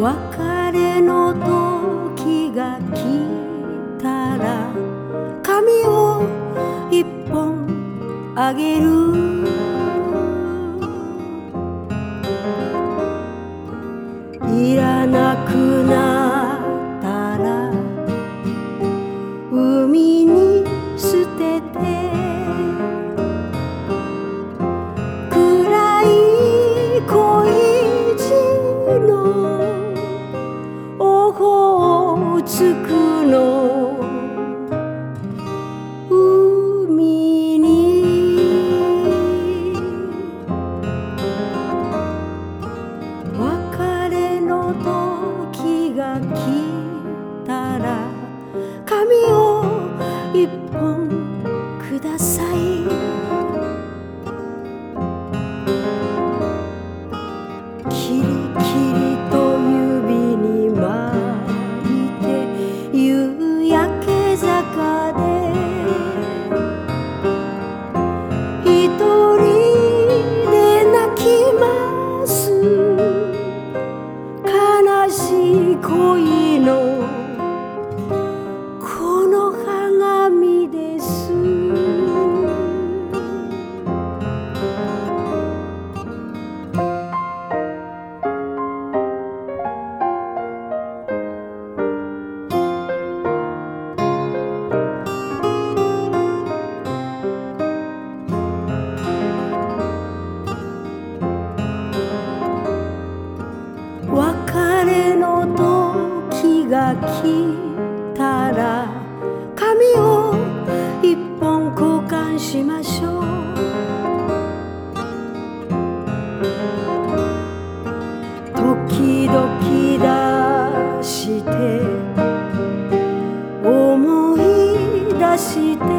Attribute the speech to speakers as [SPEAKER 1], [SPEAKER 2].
[SPEAKER 1] 別れの時が来たら髪を一本あげる。うつくの？海に。別れの時。が来たら髪を一本交換しましょう。時々出して思い出して